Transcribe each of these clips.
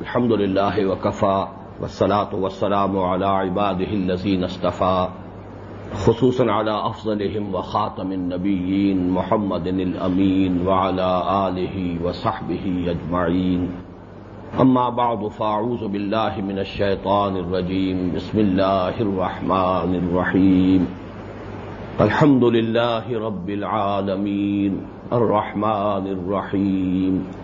الحمد لله وكفى والصلاة والسلام على عباده الذين اصطفى، خصوصا على أفضلهم وخاتم النبيين محمد الأمين وعلى آله وصحبه أجمعين. أما بعد، فأعوذ بالله من الشيطان الرجيم. بسم الله الرحمن الرحيم. الحمد لله رب العالمين الرحمن الرحيم.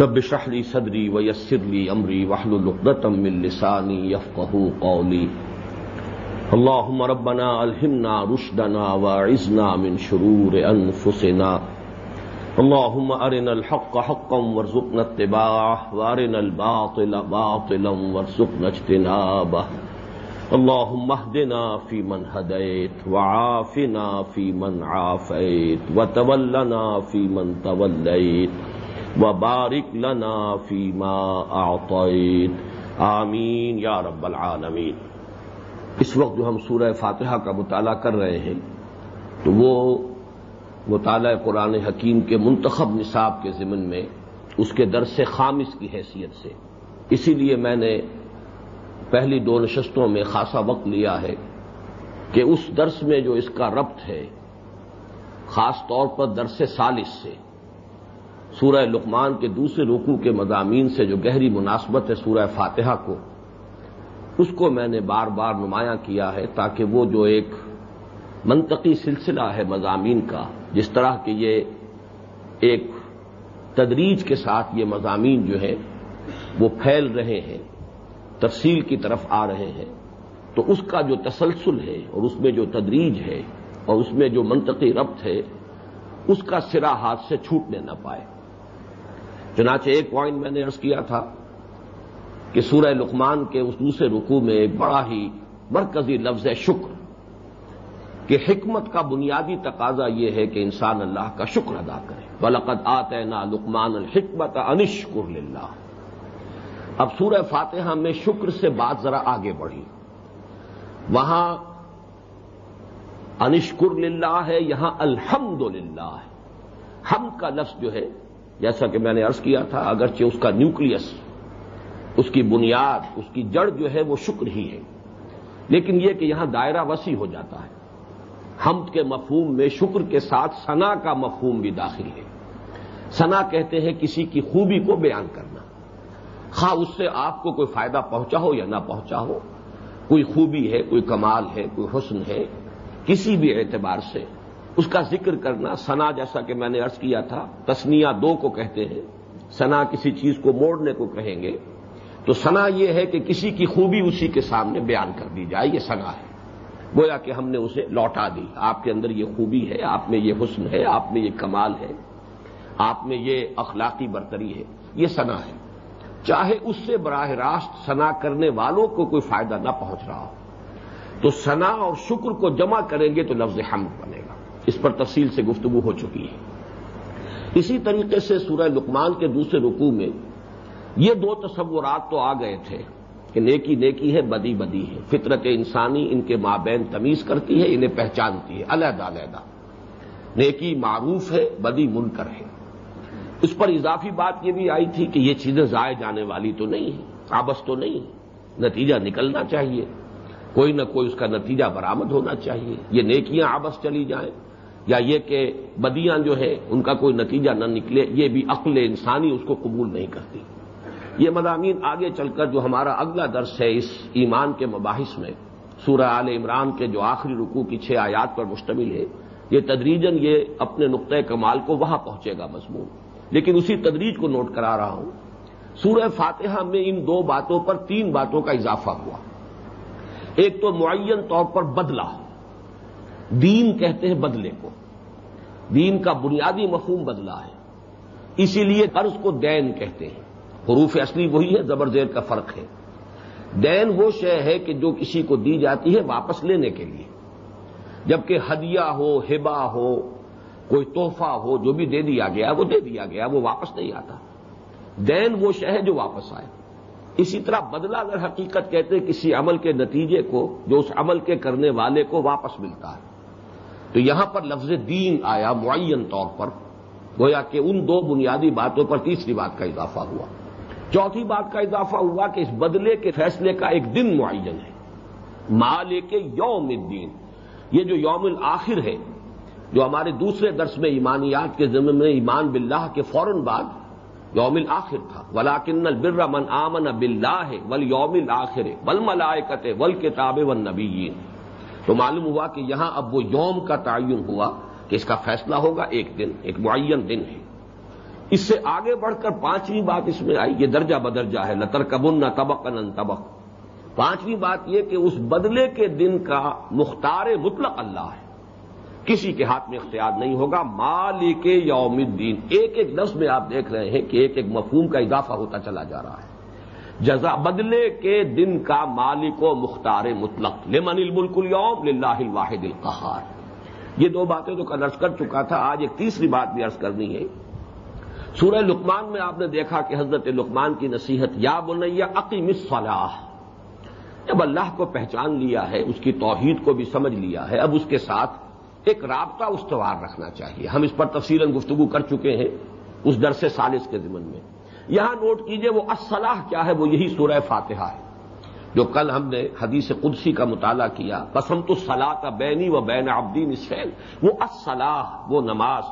رب اشرح لي صدري ويسر لي امري واحلل عقدة من لساني يفقهوا قولي. اللهم ربنا الهمنا رشدنا واعذنا من شرور انفسنا اللهم ارنا الحق حقا وارزقنا اتباعه وارنا الباطل باطلا وارزقنا اجتنابه. اللهم اهدنا فيمن هديت وعافنا فيمن عافيت وتولنا فيمن توليت. وبارک لنا فیما اعطیت۔ آمین یا رب العالمین۔ اس وقت جو ہم سورہ فاتحہ کا مطالعہ کر رہے ہیں، تو وہ مطالعہ قرآن حکیم کے منتخب نصاب کے ضمن میں، اس کے درس خامس کی حیثیت سے۔ اسی لیے میں نے پہلی دو نشستوں میں خاصا وقت لیا ہے کہ اس درس میں جو اس کا ربط ہے، خاص طور پر درس سالس سے سورہ لقمان کے دوسرے رکو کے مضامین سے جو گہری مناسبت ہے سورہ فاتحہ کو، اس کو میں نے بار بار نمایاں کیا ہے تاکہ وہ جو ایک منطقی سلسلہ ہے مضامین کا، جس طرح کہ یہ ایک تدریج کے ساتھ یہ مضامین جو ہے وہ پھیل رہے ہیں، تفصیل کی طرف آ رہے ہیں، تو اس کا جو تسلسل ہے اور اس میں جو تدریج ہے اور اس میں جو منطقی ربط ہے، اس کا سرا ہاتھ سے چھوٹنے نہ پائے۔ چنانچہ ایک پوائنٹ میں نے ارض کیا تھا کہ سورہ لقمان کے اس دوسرے رکوع میں ایک بڑا ہی مرکزی لفظ ہے شکر کہ حکمت کا بنیادی تقاضا یہ ہے کہ انسان اللہ کا شکر ادا کرے۔ بلقت آتے نا لکمان الحکمت انشکر للہ اب سورہ فاتحہ میں شکر سے بات ذرا آگے بڑھی۔ وہاں انشکر للہ ہے، یہاں الحمد للہ ہے۔ ہم کا لفظ جو ہے جیسا کہ میں نے ارض کیا تھا، اگرچہ اس کا نیوکلس اس کی بنیاد، اس کی جڑ جو ہے وہ شکر ہی ہے۔ لیکن یہ کہ یہاں دائرہ وسیع ہو جاتا ہے۔ حمد کے مفہوم میں شکر کے ساتھ سنا کا مفہوم بھی داخل ہے۔ سنا کہتے ہیں کسی کی خوبی کو بیان کرنا۔ خواہ اس سے آپ کو کوئی فائدہ پہنچا ہو یا نہ پہنچا ہو، کوئی خوبی ہے، کوئی کمال ہے، کوئی حسن ہے، کسی بھی اعتبار سے اس کا ذکر کرنا سنا جیسا کہ میں نے ارض کیا تھا تسنیا دو کو کہتے ہیں، سنا کسی چیز کو موڑنے کو کہیں گے۔ تو سنا یہ ہے کہ کسی کی خوبی اسی کے سامنے بیان کر دی جائے، یہ سنا ہے۔ گویا کہ ہم نے اسے لوٹا دی۔ آپ کے اندر یہ خوبی ہے، آپ میں یہ حسن ہے، آپ میں یہ کمال ہے، آپ میں یہ اخلاقی برتری ہے، یہ سنا ہے۔ چاہے اس سے براہ راست سنا کرنے والوں کو کوئی فائدہ نہ پہنچ رہا ہو۔ تو سنا اور شکر کو جمع کریں گے تو لفظ حمد بنے گا۔ اس پر تفصیل سے گفتگو ہو چکی ہے۔ اسی طریقے سے سورہ لقمان کے دوسرے رکوع میں یہ دو تصورات تو آ گئے تھے کہ نیکی نیکی ہے، بدی بدی ہے۔ فطرت انسانی ان کے مابین تمیز کرتی ہے، انہیں پہچانتی ہے۔ علیحدہ علیحدہ۔ نیکی معروف ہے، بدی منکر ہے۔ اس پر اضافی بات یہ بھی آئی تھی کہ یہ چیزیں ضائع جانے والی تو نہیں ہیں آبس تو نہیں نتیجہ نکلنا چاہیے۔ کوئی نہ کوئی اس کا نتیجہ برامد ہونا چاہیے۔ یہ نیکیاں آبس چلی جائیں۔ یا یہ کہ بدیاں جو ہے ان کا کوئی نتیجہ نہ نکلے، یہ بھی عقل انسانی اس کو قبول نہیں کرتی۔ یہ مضامین آگے چل کر جو ہمارا اگلا درس ہے اس ایمان کے مباحث میں، سورہ آل عمران کے جو آخری رکوع کی چھ آیات پر مشتمل ہے، یہ تدریجن یہ اپنے نقطۂ کمال کو وہاں پہنچے گا مضمون۔ لیکن اسی تدریج کو نوٹ کرا رہا ہوں۔ سورہ فاتحہ میں ان دو باتوں پر تین باتوں کا اضافہ ہوا۔ ایک تو معین طور پر بدلہ۔ دین کہتے ہیں بدلے کو۔ دین کا بنیادی مفہوم بدلا ہے۔ اسی لیے قرض کو دین کہتے ہیں۔ حروف اصلی وہی ہے، زبر زیر کا فرق ہے۔ دین وہ شے ہے کہ جو کسی کو دی جاتی ہے واپس لینے کے لیے۔ جبکہ ہدیہ ہو ہبا ہو، کوئی تحفہ ہو، جو بھی دے دیا گیا، وہ دے دیا گیا، وہ واپس نہیں آتا۔ دین وہ شہ ہے جو واپس آئے۔ اسی طرح بدلہ اگر حقیقت کہتے کسی عمل کے نتیجے کو، جو اس عمل کے کرنے والے کو واپس ملتا ہے۔ تو یہاں پر لفظ دین آیا معین طور پر، گویا کہ ان دو بنیادی باتوں پر تیسری بات کا اضافہ ہوا۔ چوتھی بات کا اضافہ ہوا کہ اس بدلے کے فیصلے کا ایک دن معین ہے۔ مال کے یوم الدین، یہ جو یوم الآخر ہے، جو ہمارے دوسرے درس میں ایمانیات کے ذمہ میں ایمان باللہ کے فوراً بعد یوم الآخر تھا۔ ولاکن البر من آمن بلّہ ہے ول یوم الآخر ول ملائکت ول کتاب و نبی تو معلوم ہوا کہ یہاں اب وہ یوم کا تعین ہوا کہ اس کا فیصلہ ہوگا ایک دن، ایک معین دن ہے۔ اس سے آگے بڑھ کر پانچویں بات اس میں آئی، یہ درجہ بدرجہ ہے لتر کبن نہ تبق ان تبق پانچویں بات یہ کہ اس بدلے کے دن کا مختار مطلق اللہ ہے۔ کسی کے ہاتھ میں اختیار نہیں ہوگا۔ مالک یوم الدین۔ ایک ایک لفظ میں آپ دیکھ رہے ہیں کہ ایک ایک مفہوم کا اضافہ ہوتا چلا جا رہا ہے۔ جزا بدلے کے دن کا مالک و مختار مطلق. لمن الملک اليوم للہ الواحد القہار. یہ دو باتیں تو ارض کر چکا تھا، آج ایک تیسری بات بھی عرض کرنی ہے۔ سورہ لقمان میں آپ نے دیکھا کہ حضرت لقمان کی نصیحت، یا بنیا عقیم الصلاح۔ جب اللہ کو پہچان لیا ہے، اس کی توحید کو بھی سمجھ لیا ہے، اب اس کے ساتھ ایک رابطہ استوار رکھنا چاہیے۔ ہم اس پر تفصیل گفتگو کر چکے ہیں، اس در سے سالس کے ذمن میں۔ یہاں نوٹ کیجیے وہ اصلاح کیا ہے، وہ یہی سورہ فاتحہ ہے۔ جو کل ہم نے حدیث قدسی کا مطالعہ کیا قسم تو صلاح کا بینی و بین عبدین اسفین وہ اصلاح وہ نماز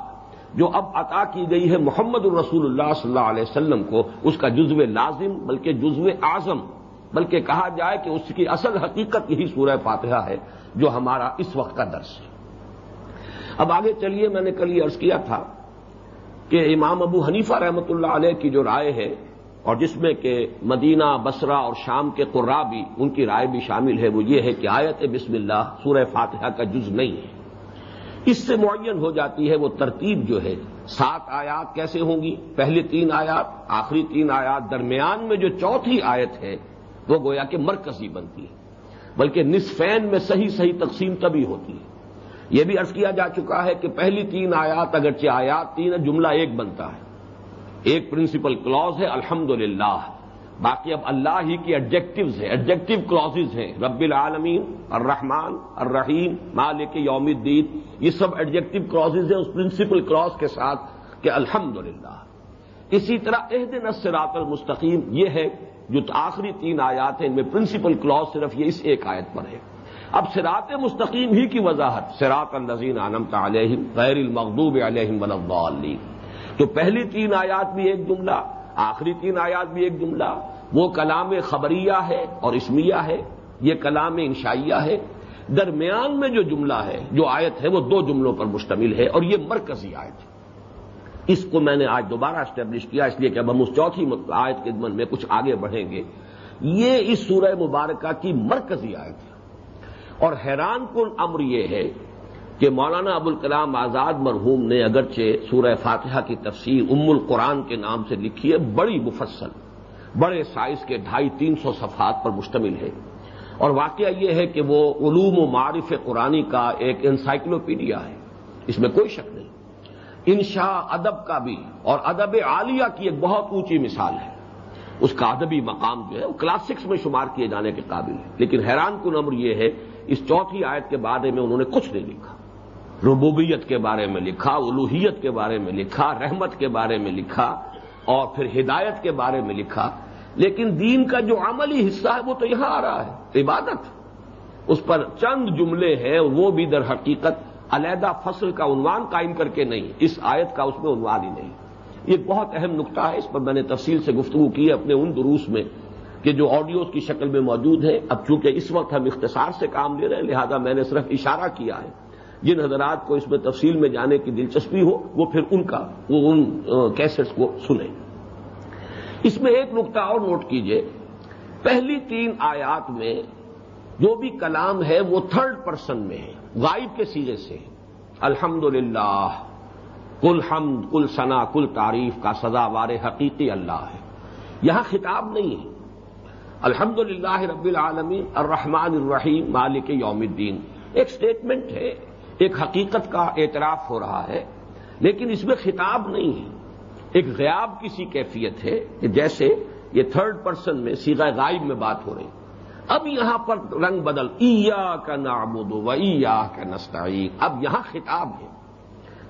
جو اب عطا کی گئی ہے محمد الرسول اللہ صلی اللہ علیہ وسلم کو۔ اس کا جزو لازم، بلکہ جزو اعظم۔ بلکہ کہا جائے کہ اس کی اصل حقیقت یہی سورہ فاتحہ ہے، جو ہمارا اس وقت کا درس ہے۔ اب آگے چلیے، میں نے کل یہ عرض کیا تھا کہ امام ابو حنیفہ رحمۃ اللہ علیہ کی جو رائے ہے اور جس میں کہ مدینہ بسرا اور شام کے قرا بھی ان کی رائے بھی شامل ہے، وہ یہ ہے کہ آیت بسم اللہ سورہ فاتحہ کا جز نہیں ہے۔ اس سے معین ہو جاتی ہے وہ ترتیب جو ہے، سات آیات کیسے ہوں گی؟ پہلی تین آیات، آخری تین آیات، درمیان میں جو چوتھی آیت ہے، وہ گویا کہ مرکزی بنتی ہے۔ بلکہ نصفین میں صحیح صحیح تقسیم تبھی ہوتی ہے۔ یہ بھی عرض کیا جا چکا ہے کہ پہلی تین آیات اگرچہ آیات تین جملہ ایک بنتا ہے۔ ایک پرنسپل کلوز ہے الحمد باقی اب اللہ ہی کی ایڈجیکٹوز ہیں ایڈجیکٹو کلوز ہیں۔ رب العالمین، الرحمن، الرحیم، مالک یوم الدین۔ یہ سب ایڈجیکٹو کلوز ہیں اس پرنسپل کلوز کے ساتھ کہ الحمد اسی طرح عہد نصرات المستقیم، یہ ہے جو آخری تین آیات ہیں، ان میں پرنسپل کلوز صرف یہ اس ایک آیت پر ہے۔ اب سرات مستقیم ہی کی وضاحت. سراط النزین عالم علیہم غیر المغضوب علیہم ولیم تو پہلی تین آیات بھی ایک جملہ، آخری تین آیات بھی ایک جملہ. وہ کلام خبریہ ہے اور اسمیہ ہے، یہ کلام انشائیہ ہے. درمیان میں جو جملہ ہے، جو آیت ہے، وہ دو جملوں پر مشتمل ہے اور یہ مرکزی آیت ہے. اس کو میں نے آج دوبارہ اسٹیبلش کیا، اس لیے کہ اب ہم اس چوتھی آیت کے من میں کچھ آگے بڑھیں گے. یہ اس سورہ مبارکہ کی مرکزی آیت ہے. اور حیران کن امر یہ ہے کہ مولانا ابوالکلام آزاد مرحوم نے اگرچہ سورہ فاتحہ کی تفسیر ام القرآن کے نام سے لکھی ہے، بڑی مفصل، بڑے سائز کے ڈھائی تین سو صفحات پر مشتمل ہے۔ اور واقعہ یہ ہے کہ وہ علوم و معرف قرآنی کا ایک انسائکلوپیڈیا ہے، اس میں کوئی شک نہیں۔ انشا ادب کا بھی اور ادب عالیہ کی ایک بہت اونچی مثال ہے۔ اس کا ادبی مقام جو ہے، وہ کلاسکس میں شمار کیے جانے کے قابل ہے۔ لیکن حیران کن امر یہ ہے اس چوتھی آیت کے بارے میں انہوں نے کچھ نہیں لکھا۔ ربوبیت کے بارے میں لکھا الوحیت کے بارے میں لکھا، رحمت کے بارے میں لکھا اور پھر ہدایت کے بارے میں لکھا۔ لیکن دین کا جو عملی حصہ ہے وہ تو یہاں آ رہا ہے۔ عبادت۔ اس پر چند جملے ہیں وہ بھی در حقیقت علیحدہ فصل کا عنوان قائم کر کے نہیں، اس آیت کا اس میں عنوان ہی نہیں۔ یہ بہت اہم نقطہ ہے، اس پر میں نے تفصیل سے گفتگو کی ہے اپنے ان دروس میں۔ کہ جو آڈیوز کی شکل میں موجود ہیں، اب چونکہ اس وقت ہم اختصار سے کام لے رہے ہیں، لہذا میں نے صرف اشارہ کیا ہے۔ جن حضرات کو اس میں تفصیل میں جانے کی دلچسپی ہو، وہ پھر ان کا، وہ ان کیسٹس کو سنیں۔ اس میں ایک نقطہ اور نوٹ کیجیے۔ پہلی تین آیات میں جو بھی کلام ہے، وہ تھرڈ پرسن میں ہے، غائب کے سیرے سے الحمد للہ کل حمد کل ثنا کل تعریف کا سزا وار حقیقی اللہ ہے۔ یہاں خطاب نہیں ہے۔ الحمد للہ رب العالمین الرحمن الرحیم مالک یوم الدین۔ ایک سٹیٹمنٹ ہے، ایک حقیقت کا اعتراف ہو رہا ہے، لیکن اس میں خطاب نہیں ہے۔ ایک غیاب کسی کیفیت ہے کہ جیسے یہ تھرڈ پرسن میں سیدھا غائب میں بات ہو رہی۔ اب یہاں پر رنگ بدل ایا کا نابود و ایا کا نسطین اب یہاں خطاب ہے۔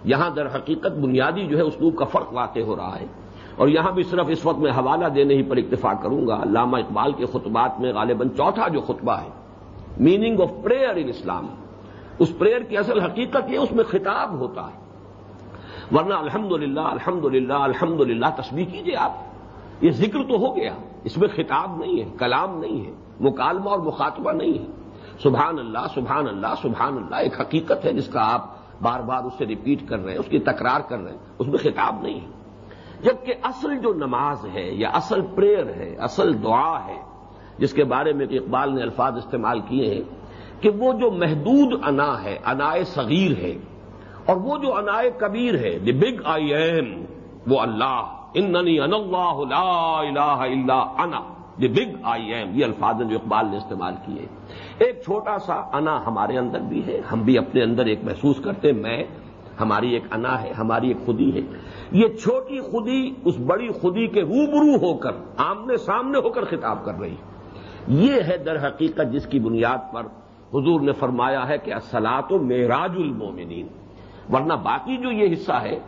یہاں در حقیقت بنیادی جو ہے، اسلوب کا فرق واقع ہو رہا ہے۔ اور یہاں بھی صرف اس وقت میں حوالہ دینے ہی پر اکتفا کروں گا، علامہ اقبال کے خطبات میں غالباً چوتھا جو خطبہ ہے میننگ آف پریئر ان اسلام اس پریئر کی اصل حقیقت یہ اس میں خطاب ہوتا ہے۔ ورنہ الحمد للہ الحمد للہ الحمد للہ تصویر کیجیے آپ۔ یہ ذکر تو ہو گیا، اس میں خطاب نہیں ہے، کلام نہیں ہے، مکالمہ اور مخاطبہ نہیں ہے۔ سبحان اللہ سبحان اللہ سبحان اللہ ایک حقیقت ہے جس کا آپ بار بار اسے ریپیٹ کر رہے ہیں، اس کی تکرار کر رہے ہیں، اس میں خطاب نہیں ہے۔ جبکہ اصل جو نماز ہے یا اصل پریئر ہے، اصل دعا ہے، جس کے بارے میں اقبال نے الفاظ استعمال کیے ہیں، کہ وہ جو محدود انا ہے، انائے صغیر ہے، اور وہ جو انائے کبیر ہے دی بگ آئی ایم وہ اللہ، اننی ان اللہ، لا الہ الا انا دی بگ آئی ایم یہ الفاظ جو اقبال نے استعمال کیے ایک چھوٹا سا انا ہمارے اندر بھی ہے، ہم بھی اپنے اندر ایک محسوس کرتے میں ہماری ایک انا ہے، ہماری ایک خودی ہے۔ یہ چھوٹی خودی اس بڑی خودی کے روبرو ہو کر، آمنے سامنے ہو کر خطاب کر رہی یہ ہے در حقیقت جس کی بنیاد پر حضور نے فرمایا ہے کہ اصلاط و معراج المومنین۔ ورنہ باقی جو یہ حصہ ہے،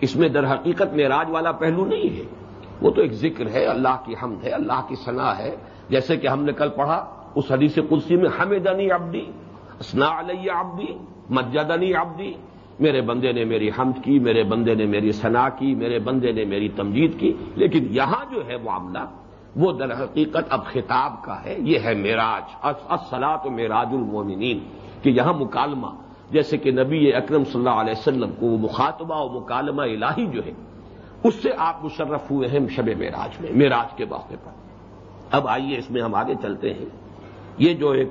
اس میں در حقیقت معراج والا پہلو نہیں ہے۔ وہ تو ایک ذکر ہے، اللہ کی حمد ہے، اللہ کی صلاح ہے۔ جیسے کہ ہم نے کل پڑھا، اس حدیث قدسی میں حمدنی عبدی اسنا علیہ عبدی مجدنی عبدی میرے بندے نے میری حمد کی، میرے بندے نے میری صنا کی، میرے بندے نے میری تمجید کی، لیکن یہاں جو ہے معاملہ، وہ در حقیقت اب خطاب کا ہے۔ یہ ہے میراج اصلاط و میراج المومنین کہ یہاں مکالمہ، جیسے کہ نبی اکرم صلی اللہ علیہ وسلم کو وہ مخاطبہ و مکالمہ الہی جو ہے، اس سے آپ مشرف ہوئے ہیں شب میراج میں میراج کے موقع پر۔ اب آئیے اس میں ہم آگے چلتے ہیں۔ یہ جو ایک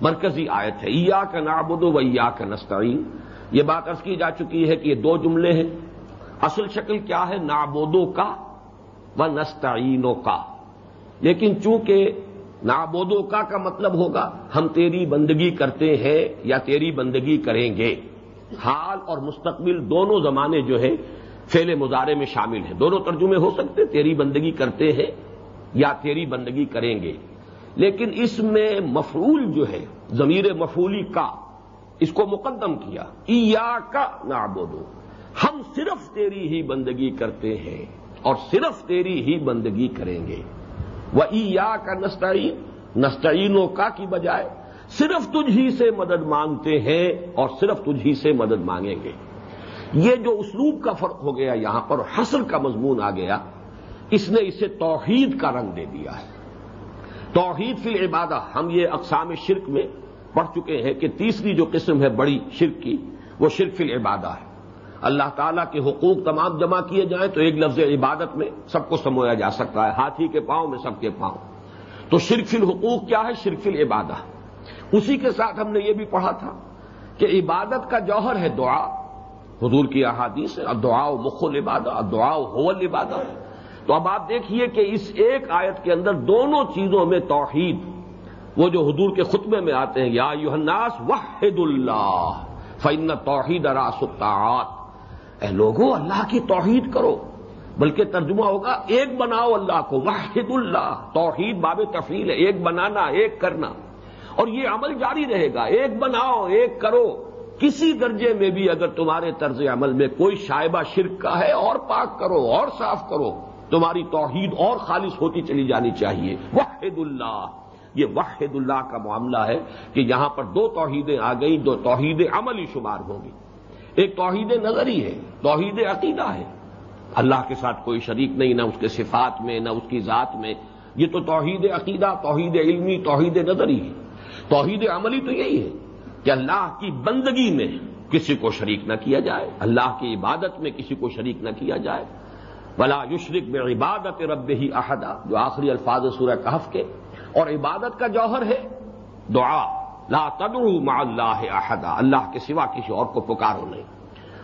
مرکزی آیت ہے ایا کا نابود و ایا کا نستعین یہ بات ارض کی جا چکی ہے کہ یہ دو جملے ہیں۔ اصل شکل کیا ہے؟ نابودوں کا و نستعینوں کا۔ لیکن چونکہ نابودوں کا کا مطلب ہوگا، ہم تیری بندگی کرتے ہیں یا تیری بندگی کریں گے۔ حال اور مستقبل دونوں زمانے جو ہے فیل مظاہرے میں شامل ہیں۔ دونوں ترجمے ہو سکتے، تیری بندگی کرتے ہیں یا تیری بندگی کریں گے۔ لیکن اس میں مفعول جو ہے، ضمیر مفولی کا اس کو مقدم کیا ایا کا نابودو ہم صرف تیری ہی بندگی کرتے ہیں اور صرف تیری ہی بندگی کریں گے۔ وہ ایا کا نسٹعین نسٹعینوں کا کی بجائے، صرف تجھ ہی سے مدد مانگتے ہیں اور صرف تجھ ہی سے مدد مانگیں گے۔ یہ جو اسلوب کا فرق ہو گیا یہاں پر حسر کا مضمون آ گیا۔ اس نے اسے توحید کا رنگ دے دیا۔ ہے توحید فی العبادہ، ہم یہ اقسام شرک میں پڑھ چکے ہیں کہ تیسری جو قسم ہے بڑی شرک کی، وہ شرک فی العبادہ ہے۔ اللہ تعالیٰ کے حقوق تمام جمع کیے جائیں تو ایک لفظ عبادت میں سب کو سمویا جا سکتا ہے۔ ہاتھی کے پاؤں میں سب کے پاؤں۔ تو شرک فی الحقوق کیا ہے؟ شرک فی العبادہ۔ اسی کے ساتھ ہم نے یہ بھی پڑھا تھا کہ عبادت کا جوہر ہے دعا۔ حضور کی احادیث ہے دعا مخل عبادہ دعا حول عبادہ تو اب آپ دیکھیے کہ اس ایک آیت کے اندر دونوں چیزوں میں توحید وہ جو حضور کے خطبے میں آتے ہیں، یا یوحناس وحد اللہ فن توحید اے لوگوں اللہ کی توحید کرو، بلکہ ترجمہ ہوگا، ایک بناؤ اللہ کو واحد اللہ۔ توحید باب تفیل ہے، ایک بنانا، ایک کرنا۔ اور یہ عمل جاری رہے گا، ایک بناؤ، ایک کرو۔ کسی درجے میں بھی اگر تمہارے طرز عمل میں کوئی شائبہ شرک کا ہے، اور پاک کرو، اور صاف کرو، تمہاری توحید اور خالص ہوتی چلی جانی چاہیے۔ واحد اللہ۔ یہ واحد اللہ کا معاملہ ہے کہ یہاں پر دو توحیدیں آ گئیں دو توحید عملی شمار ہوں گی۔ ایک توحید نظری ہے، توحید عقیدہ ہے۔ اللہ کے ساتھ کوئی شریک نہیں، نہ اس کے صفات میں، نہ اس کی ذات میں۔ یہ تو توحید عقیدہ، توحید علمی، توحید نظری ہے۔ توحید عملی تو یہی ہے کہ اللہ کی بندگی میں کسی کو شریک نہ کیا جائے، اللہ کی عبادت میں کسی کو شریک نہ کیا جائے۔ بلا یشرق میں عبادت رب ہی احدہ جو آخری الفاظ سورہ کہف کے۔ اور عبادت کا جوہر ہے۔ دعا، لا تدعو مع اللہ احدا، اللہ کے سوا کسی اور کو پکارو نہیں۔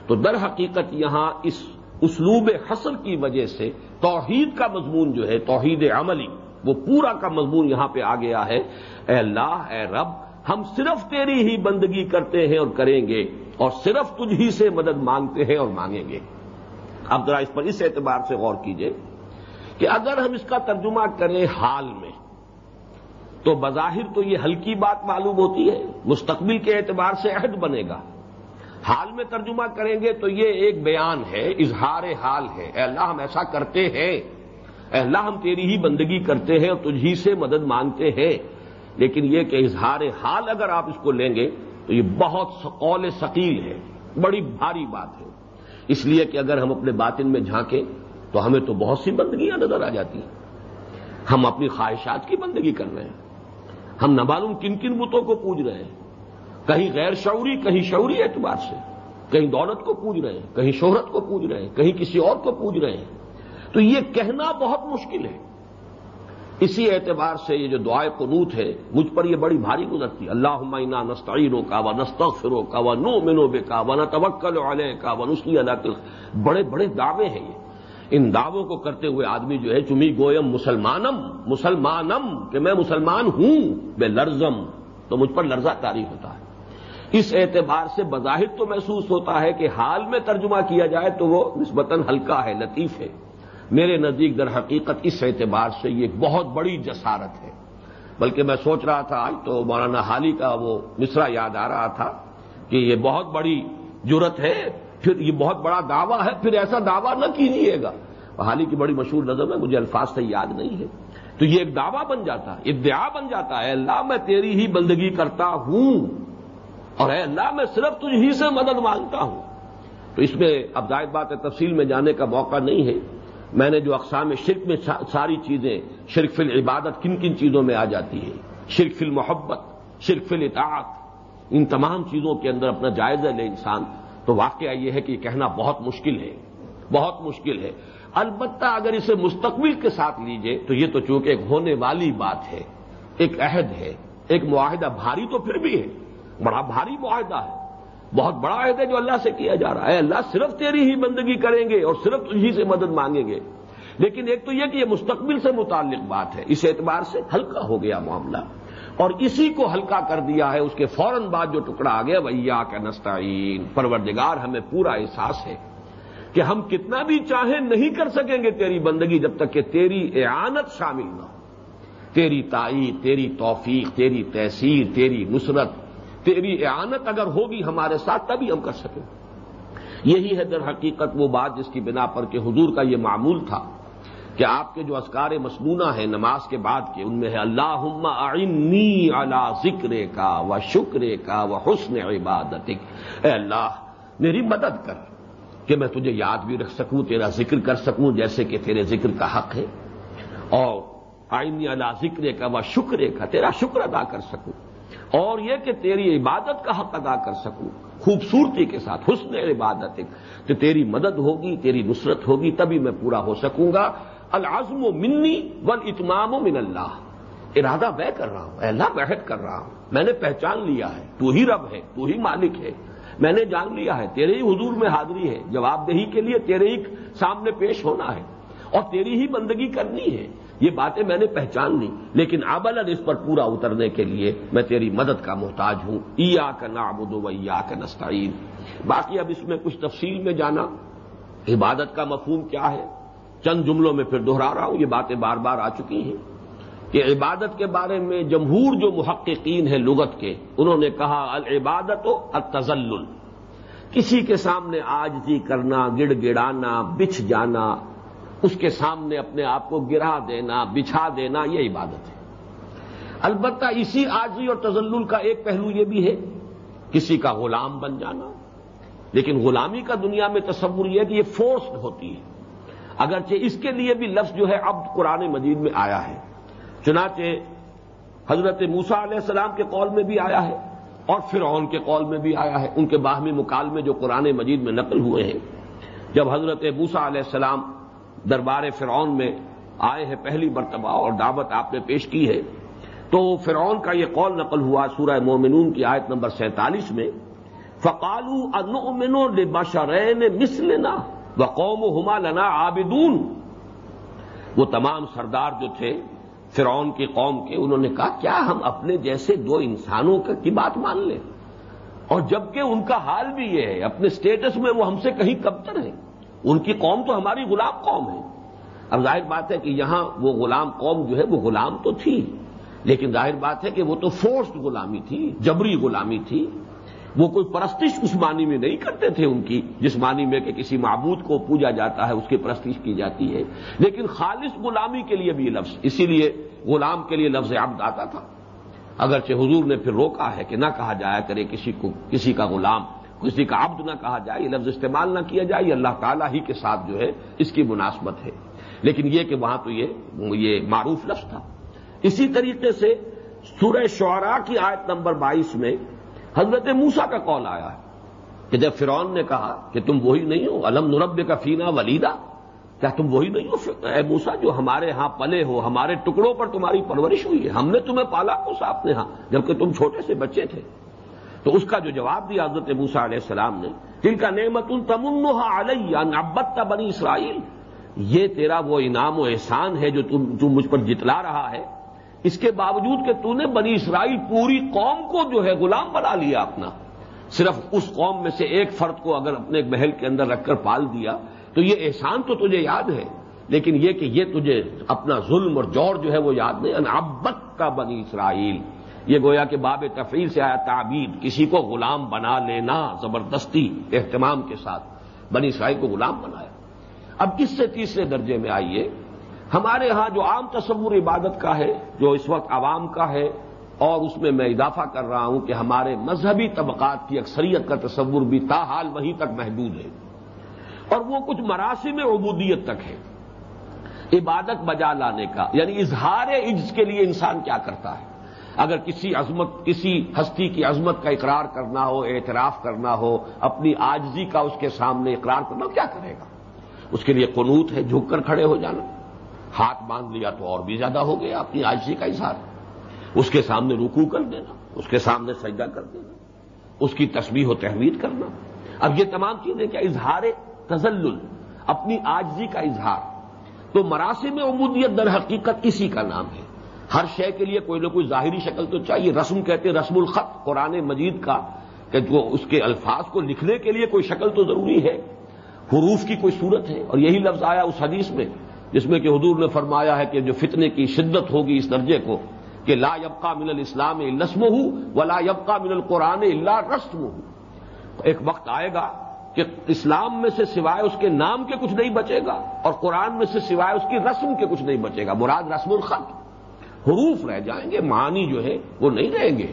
تو در حقیقت یہاں اس اسلوب حسر کی وجہ سے توحید کا مضمون جو ہے، توحید عملی، وہ پورا کا مضمون یہاں پہ آ گیا ہے۔ اے اللہ، اے رب، ہم صرف تیری ہی بندگی کرتے ہیں اور کریں گے، اور صرف تجھ ہی سے مدد مانگتے ہیں اور مانگیں گے۔ اب ذرا اس پر اس اعتبار سے غور کیجیے کہ اگر ہم اس کا ترجمہ کریں حال میں تو بظاہر تو یہ ہلکی بات معلوم ہوتی ہے، مستقبل کے اعتبار سے عہد بنے گا۔ حال میں ترجمہ کریں گے تو یہ ایک بیان ہے، اظہار حال ہے۔ اے اللہ، ہم ایسا کرتے ہیں۔ اے اللہ، ہم تیری ہی بندگی کرتے ہیں اور تجھی سے مدد مانگتے ہیں۔ لیکن یہ کہ اظہار حال اگر آپ اس کو لیں گے تو یہ بہت قول ثقیل ہے۔ بڑی بھاری بات ہے۔ اس لیے کہ اگر ہم اپنے باطن میں جھانکیں تو ہمیں تو بہت سی بندگیاں نظر آ جاتی ہیں۔ ہم اپنی خواہشات کی بندگی کر رہے ہیں۔ ہم نہ معلوم کن کن بتوں کو پوج رہے ہیں۔ کہیں غیر شعوری، کہیں شعوری اعتبار سے۔ کہیں دولت کو پوج رہے ہیں، کہیں شہرت کو پوج رہے ہیں، کہیں کسی اور کو پوج رہے ہیں۔ تو یہ کہنا بہت مشکل ہے۔ اسی اعتبار سے یہ جو دعائے قنوت ہے، مجھ پر یہ بڑی بھاری گزرتی اللہ عمینہ نستعینوں کا و نستغفروں کا و نو منو بے کا و نہ توکل علیہ کا و نسلی اللہ بڑے بڑے دعوے ہیں یہ۔ ان دعووں کو کرتے ہوئے آدمی جو ہے چمی گویم مسلمانم مسلمانم، کہ میں مسلمان ہوں، بے لرزم۔ تو مجھ پر لرزہ تاری ہوتا ہے۔ اس اعتبار سے بظاہر تو محسوس ہوتا ہے کہ حال میں ترجمہ کیا جائے تو وہ نسبتاً ہلکا ہے، لطیف ہے۔ میرے نزدیک در حقیقت اس اعتبار سے یہ بہت بڑی جسارت ہے۔ بلکہ میں سوچ رہا تھا، آج تو مولانا حالی کا وہ مصرا یاد آ رہا تھا کہ یہ بہت بڑی جرت ہے۔ پھر یہ بہت بڑا دعویٰ ہے، پھر ایسا دعویٰ نہ کیجیے گا۔ حالی کی بڑی مشہور نظم ہے، مجھے الفاظ سے یاد نہیں ہے۔ تو یہ ایک دعویٰ بن جاتا ہے ادعا بن جاتا ہے اللہ میں تیری ہی بندگی کرتا ہوں۔ اور اے اللہ میں صرف تجھ ہی سے مدد مانگتا ہوں۔ تو اس میں اب ظاہر بات ہے، تفصیل میں جانے کا موقع نہیں ہے۔ میں نے جو اقسام شرک میں ساری چیزیں، شرک فل عبادت کن کن چیزوں میں آ جاتی ہے۔ شرک فل محبت شرک فل اطاعت ان تمام چیزوں کے اندر اپنا جائزہ لے انسان تو واقعہ یہ ہے کہ یہ کہنا بہت مشکل ہے، بہت مشکل ہے۔ البتہ اگر اسے مستقبل کے ساتھ لیجیے، تو یہ تو چونکہ ایک ہونے والی بات ہے، ایک عہد ہے، ایک معاہدہ بھاری تو پھر بھی ہے۔ بڑا بھاری معاہدہ ہے۔ بہت بڑا عہد ہے جو اللہ سے کیا جا رہا ہے۔ اللہ، صرف تیری ہی بندگی کریں گے اور صرف تجھی سے مدد مانگیں گے۔ لیکن ایک تو یہ کہ یہ مستقبل سے متعلق بات ہے، اس اعتبار سے ہلکا ہو گیا معاملہ۔ اور اسی کو ہلکا کر دیا ہے، اس کے فوراً بعد جو ٹکڑا آ گیا ویا کا نستعین پروردگار، ہمیں پورا احساس ہے کہ ہم کتنا بھی چاہیں نہیں کر سکیں گے تیری بندگی جب تک کہ تیری اعانت شامل نہ ہو۔ تیری تائید، تیری توفیق، تیری تحصیل تیری نصرت، تیری اعانت اگر ہوگی ہمارے ساتھ، تبھی ہم کر سکیں۔ یہی ہے در حقیقت وہ بات جس کی بنا پر کہ حضور کا یہ معمول تھا۔ کہ آپ کے جو اسکار مصنوعہ ہیں نماز کے بعد کے، ان میں ہے اللہ آئنی اللہ ذکر کا و شکر کا و حسن عبادت اے اللہ، میری مدد کر کہ میں تجھے یاد بھی رکھ سکوں، تیرا ذکر کر سکوں جیسے کہ تیرے ذکر کا حق ہے۔ اور آئنی اللہ ذکر کا و شکر کا تیرا شکر ادا کر سکوں۔ اور یہ کہ تیری عبادت کا حق ادا کر سکوں، خوبصورتی کے ساتھ، حسن عبادت تو تیری مدد ہوگی، تیری نصرت ہوگی، تبھی میں پورا ہو سکوں گا۔ العزم و منی ول اتمام و من اللہ۔ ارادہ میں کر رہا ہوں اللہ بحث کر رہا ہوں۔ میں نے پہچان لیا ہے، تو ہی رب ہے، تو ہی مالک ہے۔ میں نے جان لیا ہے، تیرے ہی حضور میں حاضری ہے۔ جواب دہی کے لیے تیرے ہی سامنے پیش ہونا ہے۔ اور تیری ہی بندگی کرنی ہے۔ یہ باتیں میں نے پہچان لی، لیکن آبل اس پر پورا اترنے کے لیے میں تیری مدد کا محتاج ہوں۔ ایا کا نابود و یا کا نستعین۔ باقی اب اس میں کچھ تفصیل میں جانا۔ عبادت کا مفہوم کیا ہے؟ چند جملوں میں پھر دوہرا رہا ہوں، یہ باتیں بار بار آ چکی ہیں کہ عبادت کے بارے میں جمہور جو محققین ہیں لغت کے، انہوں نے کہا العبادت و التزل کسی کے سامنے آجزی کرنا، گڑ گڑانا، بچھ جانا، اس کے سامنے اپنے آپ کو گرا دینا، بچھا دینا، یہ عبادت ہے۔ البتہ اسی آجی اور تزل کا ایک پہلو یہ بھی ہے، کسی کا غلام بن جانا۔ لیکن غلامی کا دنیا میں تصور یہ ہے کہ یہ فورسڈ ہوتی ہے۔ اگرچہ اس کے لیے بھی لفظ جو ہے اب قرآن مجید میں آیا ہے۔ چنانچہ حضرت موسا علیہ السلام کے قول میں بھی آیا ہے اور فرعون کے قول میں بھی آیا ہے۔ ان کے باہمی مکالمے جو قرآن مجید میں نقل ہوئے ہیں۔ جب حضرت موسا علیہ السلام دربار فرعون میں آئے ہیں پہلی مرتبہ اور دعوت آپ نے پیش کی ہے، تو فرعون کا یہ قول نقل ہوا سورہ مومنون کی آیت نمبر سینتالیس میں فقالو انو بشرین مسلنا و قوم ہما لنا آبدون وہ تمام سردار جو تھے، فرعون کی قوم کے، انہوں نے کہا، کیا ہم اپنے جیسے دو انسانوں کی بات مان لیں؟ اور جبکہ ان کا حال بھی یہ ہے، اپنے سٹیٹس میں وہ ہم سے کہیں کمتر ہے ان کی قوم تو ہماری غلام قوم ہے۔ اب ظاہر بات ہے کہ یہاں وہ غلام قوم جو ہے، وہ غلام تو تھی۔ لیکن ظاہر بات ہے کہ وہ تو فورسڈ غلامی تھی، جبری غلامی تھی۔ وہ کوئی پرستش اس معنی میں نہیں کرتے تھے ان کی، جس معنی میں کہ کسی معبود کو پوجا جاتا ہے، اس کی پرستش کی جاتی ہے۔ لیکن خالص غلامی کے لیے بھی یہ لفظ، اسی لیے غلام کے لیے لفظ عبد آتا تھا۔ اگرچہ حضور نے پھر روکا ہے کہ نہ کہا جایا کرے کسی کو، کسی کا غلام، کسی کا عبد نہ کہا جائے، یہ لفظ استعمال نہ کیا جائے، یہ اللہ تعالیٰ ہی کے ساتھ جو ہے اس کی مناسبت ہے۔ لیکن یہ کہ وہاں تو یہ یہ معروف لفظ تھا۔ اسی طریقے سے سورہ شعراء کی آیت نمبر بائیس میں حضرت موسا کا کال آیا ہے کہ جب فرعون نے کہا کہ تم وہی نہیں ہو علم نرب کا فینا ولیدہ کیا تم وہی نہیں ہو اے موسا جو ہمارے ہاں پلے ہو، ہمارے ٹکڑوں پر تمہاری پرورش ہوئی ہے، ہم نے تمہیں پالا موسا اپنے ہاں جبکہ تم چھوٹے سے بچے تھے۔ تو اس کا جو جواب دیا حضرت موسا علیہ السلام نے جن کا نعمت تمنحا علیہ نبت بنی اسرائیل، یہ تیرا وہ انعام و احسان ہے جو تم مجھ پر جتلا رہا ہے۔ اس کے باوجود کہ تو نے بنی اسرائیل پوری قوم کو جو ہے غلام بنا لیا اپنا صرف اس قوم میں سے ایک فرد کو اگر اپنے محل کے اندر رکھ کر پال دیا تو یہ احسان تو تجھے یاد ہے لیکن یہ کہ یہ تجھے اپنا ظلم اور جوڑ جو ہے وہ یاد نہیں ابت کا بنی اسرائیل۔ یہ گویا کہ باب تفریح سے آیا تعبید، کسی کو غلام بنا لینا زبردستی اہتمام کے ساتھ، بنی اسرائیل کو غلام بنایا۔ اب اس سے تیسرے درجے میں آئیے؟ ہمارے ہاں جو عام تصور عبادت کا ہے، جو اس وقت عوام کا ہے، اور اس میں میں اضافہ کر رہا ہوں کہ ہمارے مذہبی طبقات کی اکثریت کا تصور بھی تاحال وہیں تک محدود ہے۔ اور وہ کچھ مراسم عبودیت تک ہے۔ عبادت بجا لانے کا یعنی اظہار عجز کے لیے انسان کیا کرتا ہے؟ اگر کسی عظمت، کسی ہستی کی عظمت کا اقرار کرنا ہو، اعتراف کرنا ہو، اپنی آجزی کا اس کے سامنے اقرار کرنا ہو، کیا کرے گا؟ اس کے لیے قنوت ہے، جھک کر کھڑے ہو جانا۔ ہاتھ باندھ لیا تو اور بھی زیادہ ہو گیا اپنی آجزی کا اظہار۔ اس کے سامنے رکو کر دینا، اس کے سامنے سجدہ کر دینا، اس کی تصویر و تحمید کرنا۔ اب یہ تمام چیزیں کیا؟ اظہار تزل اپنی آجزی کا اظہار۔ تو مراسم عمودیت در حقیقت اسی کا نام ہے۔ ہر شے کے لیے کوئی نہ کوئی ظاہری شکل تو چاہیے۔ رسم کہتے رسم الخط، قرآن مجید کا، کہ جو اس کے الفاظ کو لکھنے کے لیے کوئی شکل تو ضروری ہے۔ حروف کی کوئی صورت ہے۔ اور یہی لفظ آیا اس حدیث میں۔ جس میں کہ حضور نے فرمایا ہے کہ جو فتنے کی شدت ہوگی اس درجے کو کہ لا یبقا من الاسلام لسم ہو و لا یبقا من القرآن اللہ رسم ہو ایک وقت آئے گا کہ اسلام میں سے سوائے اس کے نام کے کچھ نہیں بچے گا اور قرآن میں سے سوائے اس کی رسم کے کچھ نہیں بچے گا۔ مراد رسم الخط حروف رہ جائیں گے، معنی جو ہے وہ نہیں رہیں گے۔